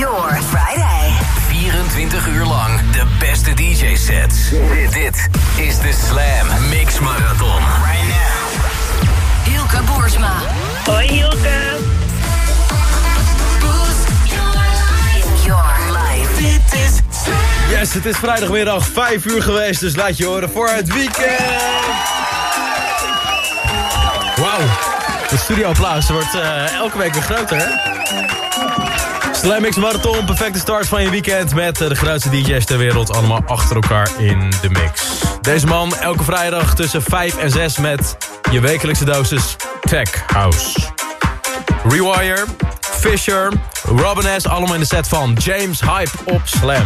Your Friday. 24 uur lang de beste DJ-sets. Dit, dit is de Slam Mix Marathon. Right now. Hilke Boersma. Hoi Hilke. In your life. Dit is Yes, het is vrijdagmiddag 5 uur geweest, dus laat je horen voor het weekend. Wauw, de studioapplaus wordt eh, elke week weer groter, hè? Slam Marathon, perfecte start van je weekend... met eh, de grootste DJ's ter wereld allemaal achter elkaar in de mix. Deze man elke vrijdag tussen 5 en 6 met je wekelijkse dosis Tech House. Rewire, Fisher, Robin S. allemaal in de set van James Hype op Slam.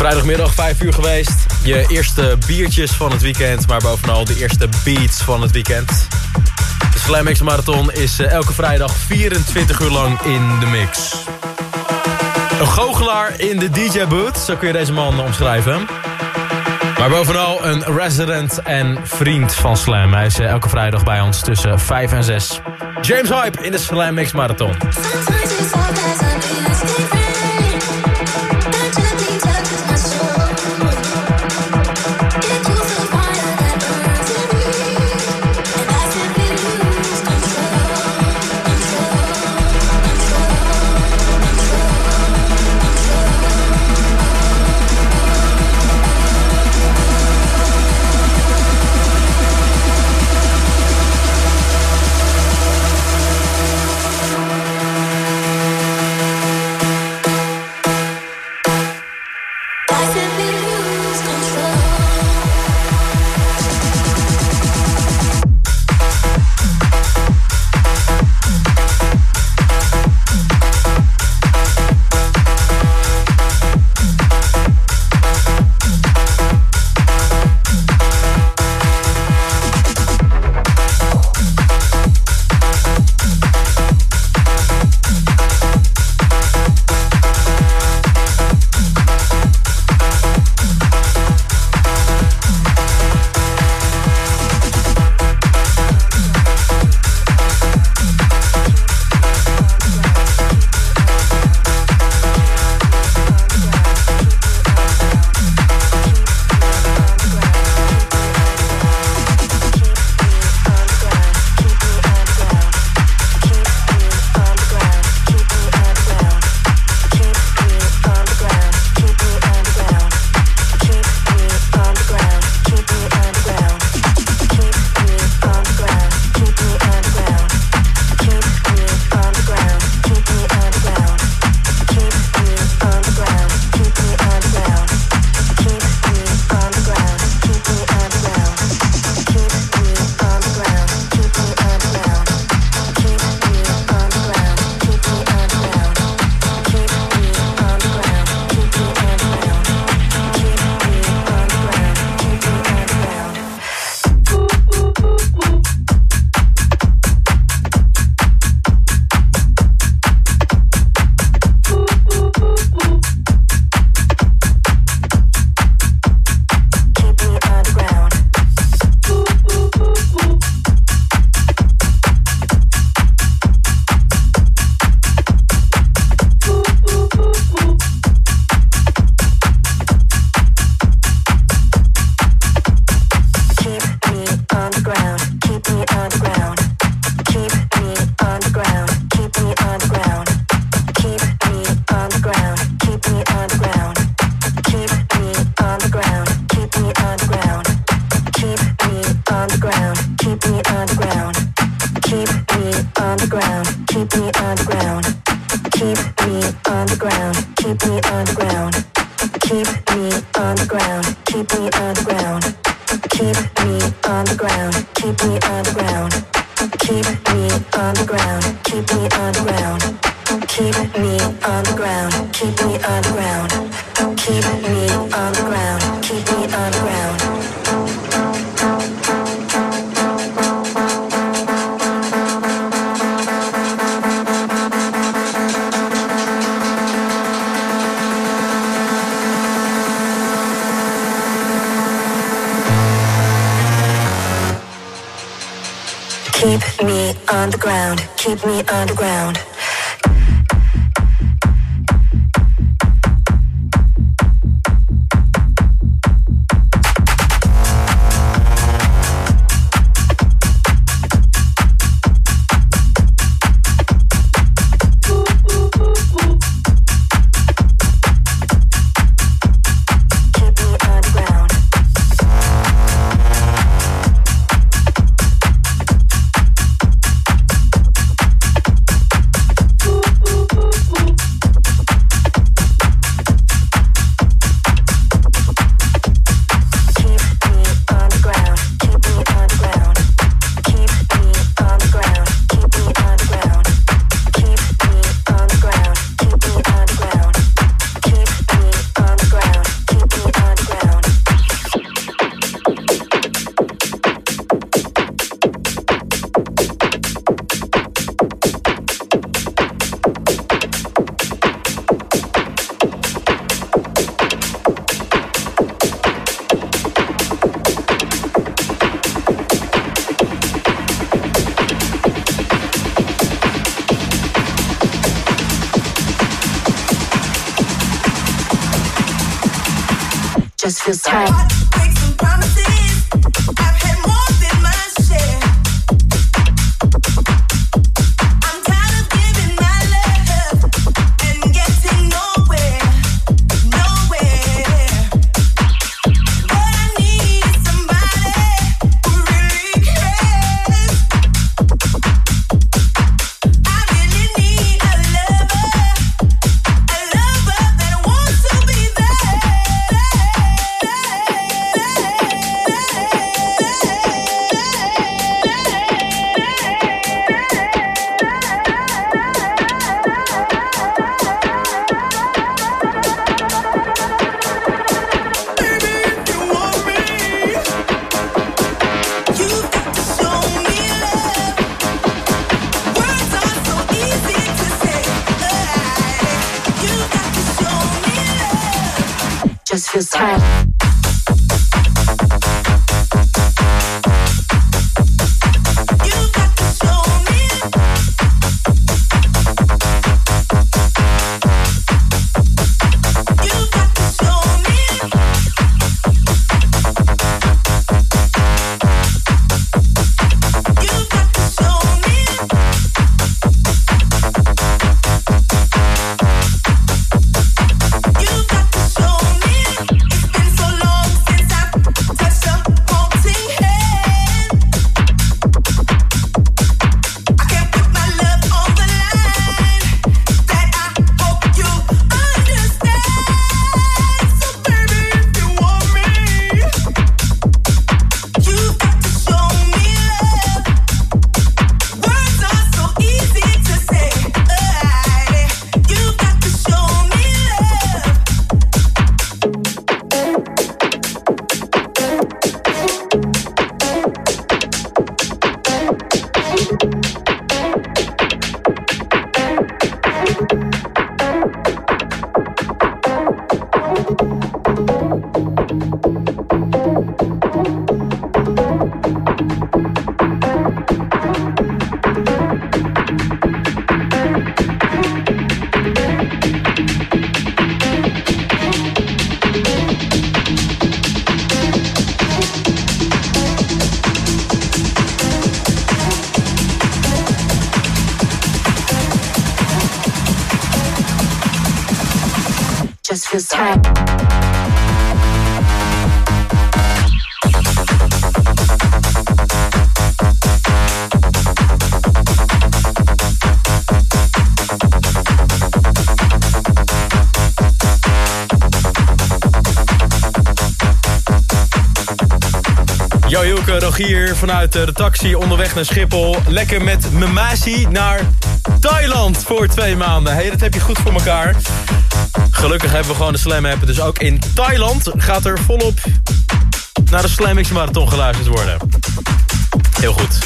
Vrijdagmiddag 5 uur geweest. Je eerste biertjes van het weekend, maar bovenal de eerste beats van het weekend. De Slam Mix Marathon is eh, elke vrijdag 24 uur lang in de mix. Een goochelaar in de DJ-boot, zo kun je deze man omschrijven. Maar bovenal een resident en vriend van Slam. Hij is eh, elke vrijdag bij ons tussen 5 en 6. James Hype in de Slam Mix Marathon. This time. this time. Jo Hilke, Rogier vanuit de taxi onderweg naar Schiphol. Lekker met Memasi naar Thailand voor twee maanden. Hé, hey, dat heb je goed voor elkaar. Gelukkig hebben we gewoon de Slam hebben, Dus ook in Thailand gaat er volop naar de Slam Mix Marathon geluisterd worden. Heel goed.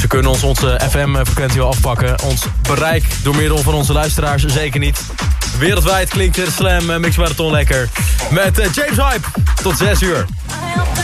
Ze kunnen ons onze FM-frequentie wel afpakken. Ons bereik door middel van onze luisteraars zeker niet. Wereldwijd klinkt de Slam Mix Marathon lekker. Met eh, James Hype. Tot 6 uur.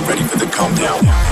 ready for the calm down.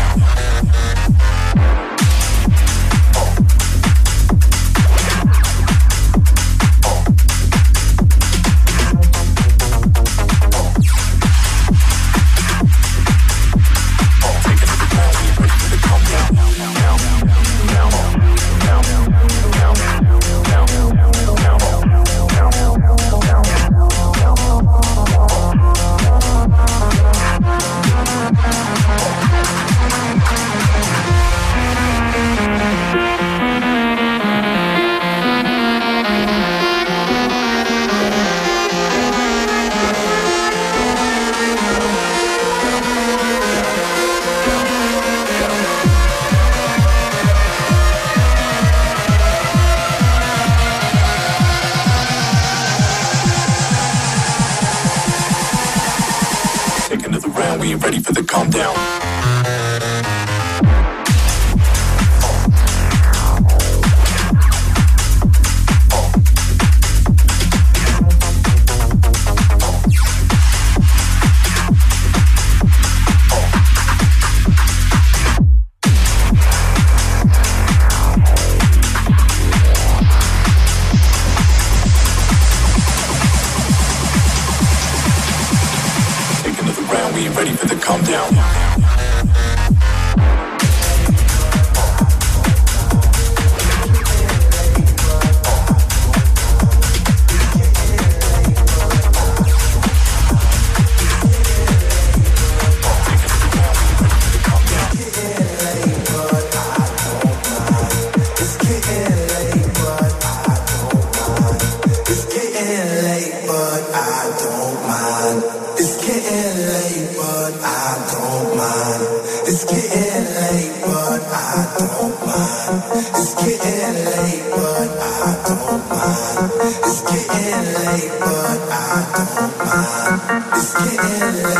For the calm Música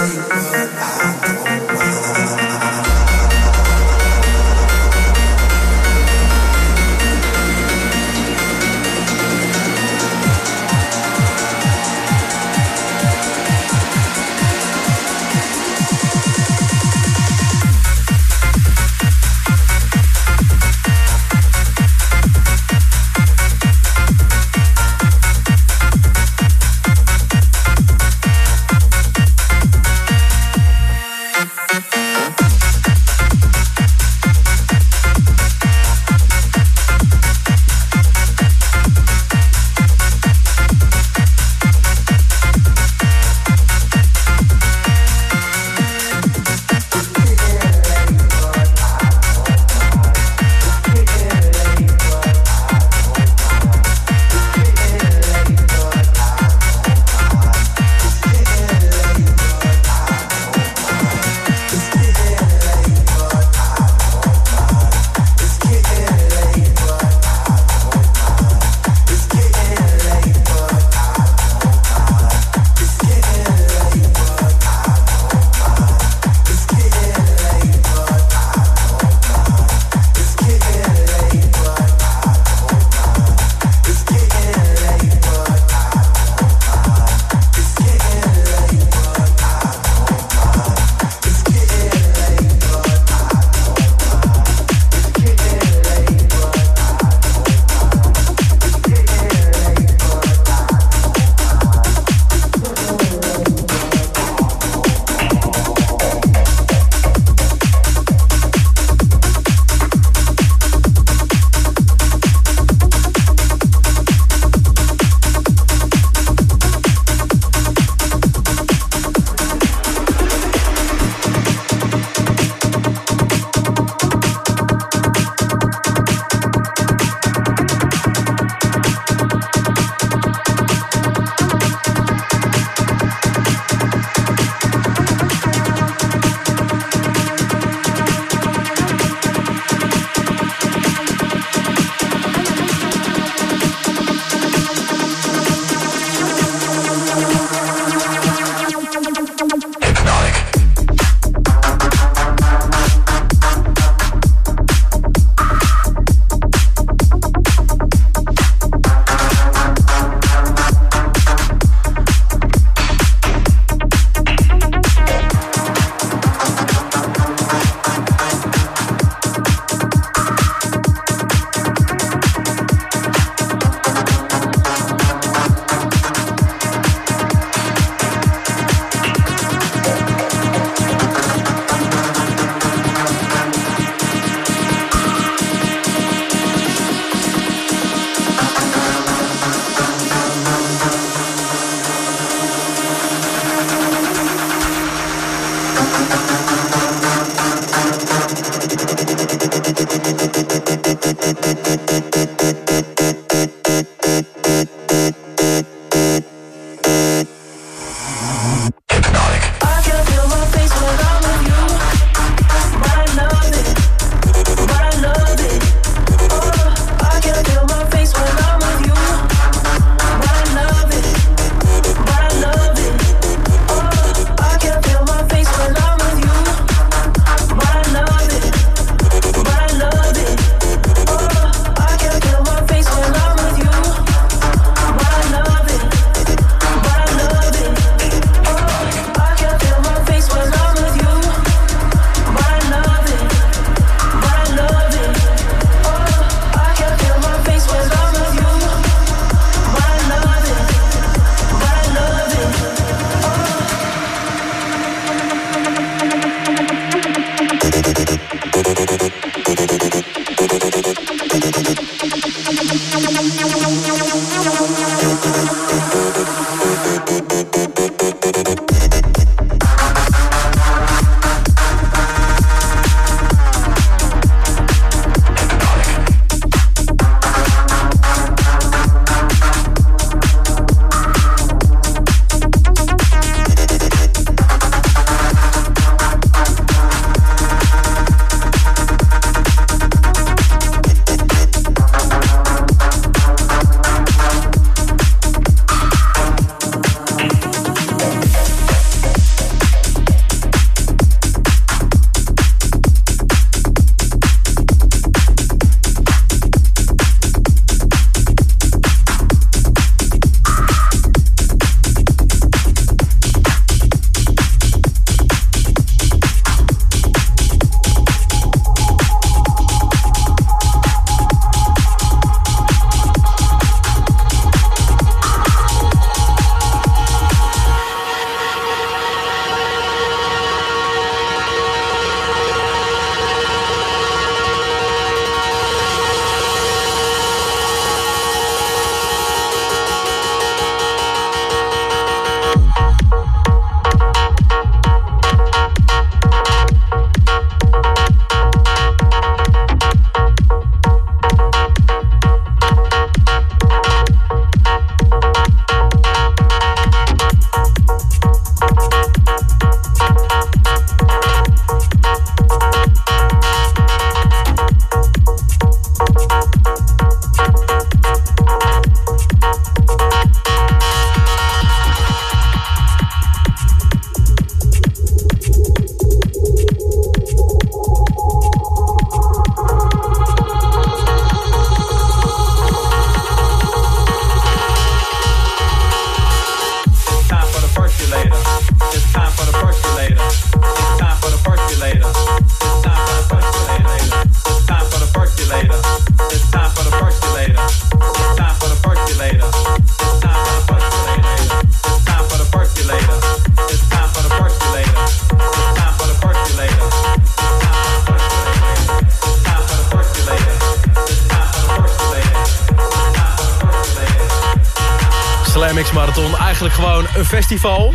festival.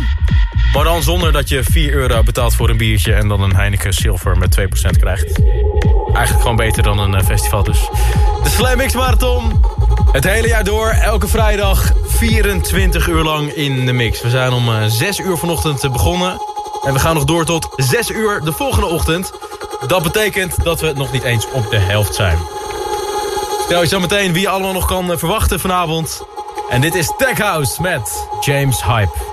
Maar dan zonder dat je 4 euro betaalt voor een biertje... en dan een Heineken Silver met 2% krijgt. Eigenlijk gewoon beter dan een eh, festival dus. De Slam Mix Marathon. Het hele jaar door, elke vrijdag 24 uur lang in de mix. We zijn om eh, 6 uur vanochtend eh, begonnen. En we gaan nog door tot 6 uur de volgende ochtend. Dat betekent dat we nog niet eens op de helft zijn. Stel je zo meteen wie je allemaal nog kan eh, verwachten vanavond. En dit is Tech House met James Hype.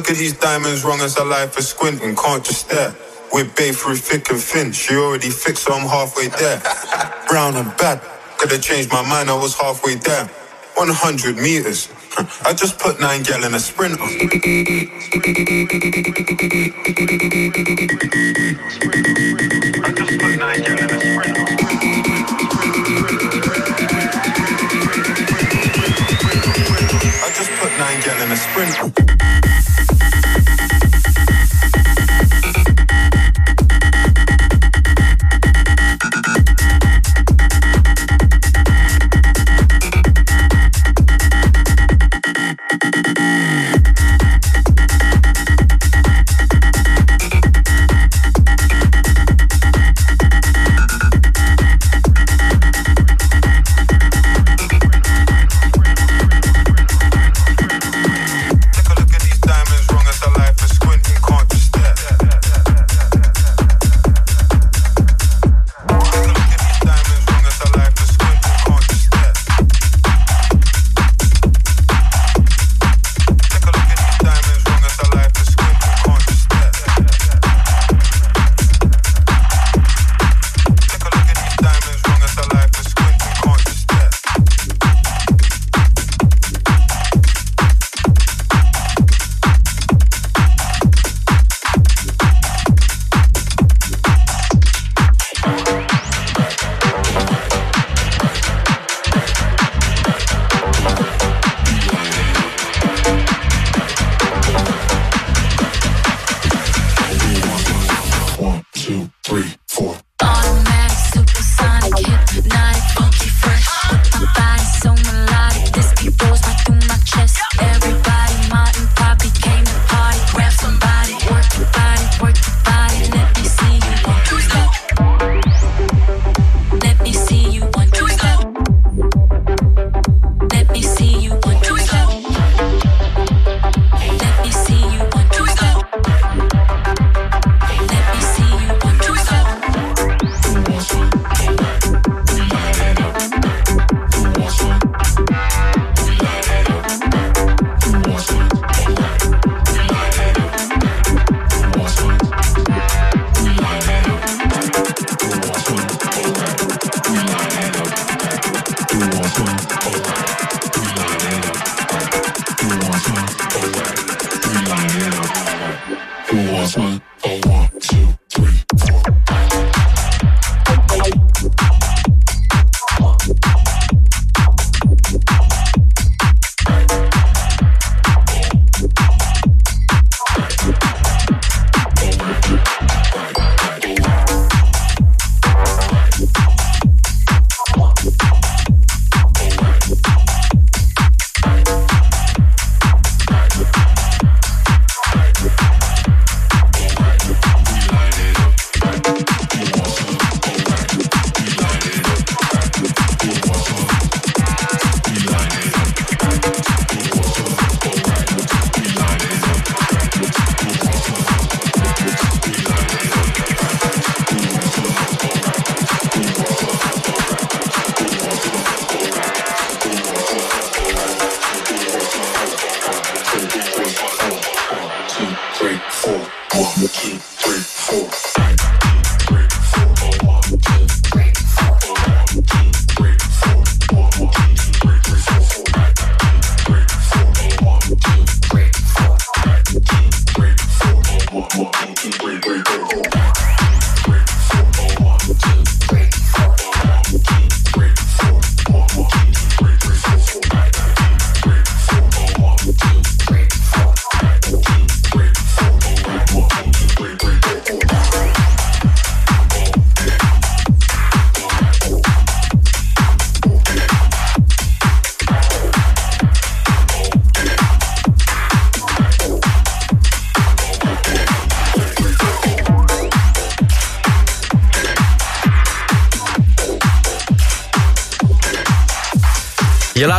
Look at these diamonds, wrong as a life is squinting, can't just stare. We're babe through thick and thin, she already fixed, so I'm halfway there. Brown and bad, could have changed my mind, I was halfway there. 100 meters, I just put nine gal in a sprint. I just put nine gal in a sprint.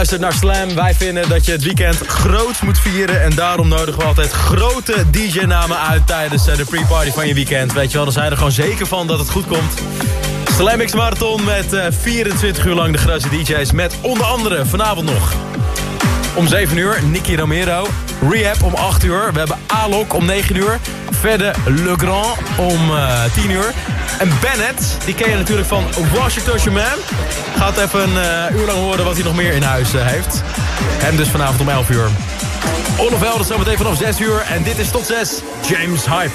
Luistert naar Slam. Wij vinden dat je het weekend groot moet vieren. En daarom nodigen we altijd grote DJ-namen uit tijdens eh, de pre-party van je weekend. Weet je wel, dan zijn we er gewoon zeker van dat het goed komt. Slam X Marathon met eh, 24 uur lang de grootste DJ's. Met onder andere vanavond nog om 7 uur. Nicky Romero. Rehab om 8 uur. We hebben Alok om 9 uur. Verder Legrand om eh 10 uur. En Bennett, die ken je natuurlijk van Washington Man. Gaat even een eh, uur lang horen wat hij nog meer in huis eh, heeft. En dus vanavond om 11 uur. Olaf dat zometeen vanaf 6 uur. En dit is tot 6. James Hype.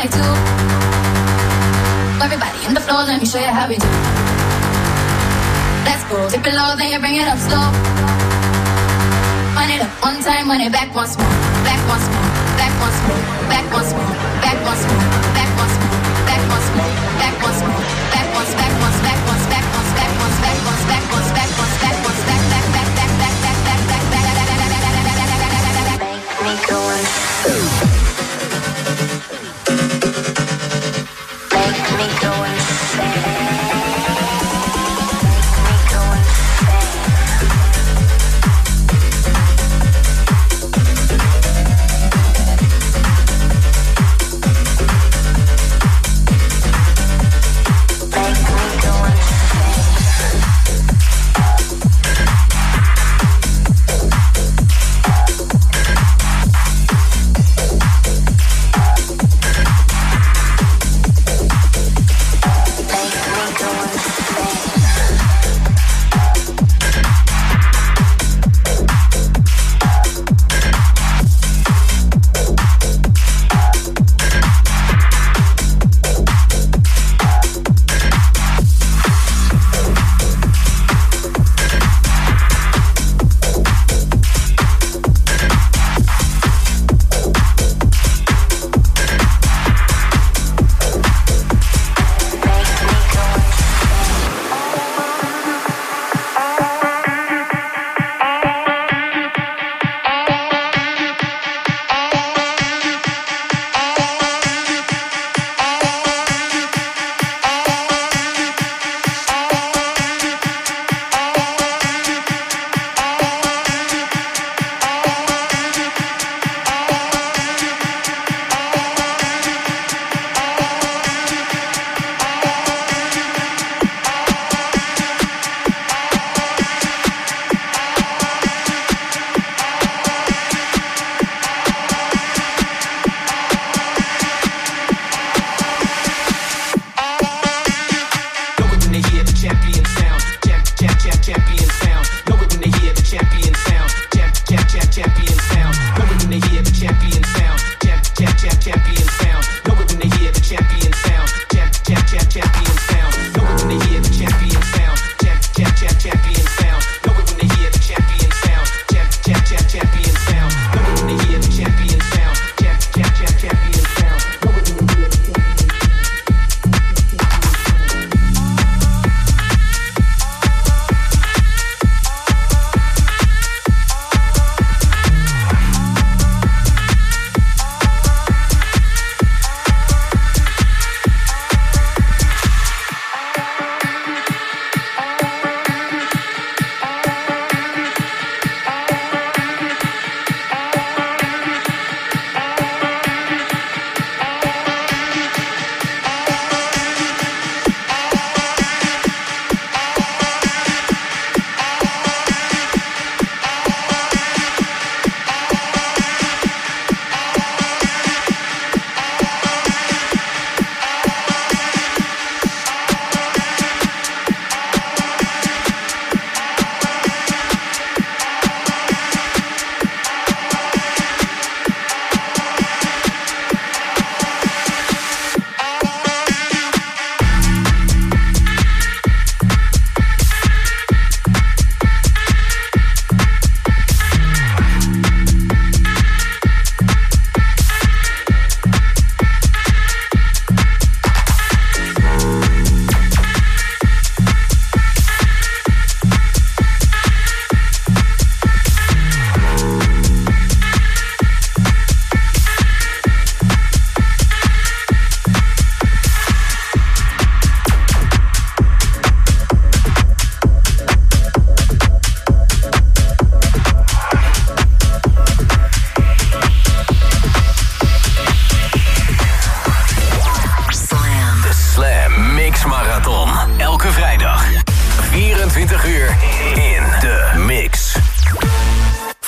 Everybody in the floor, let me show you how we do. Let's go, dip it low, then you bring it up slow. Wind it up one time, wind it back once more, back once more, back once more, back once more.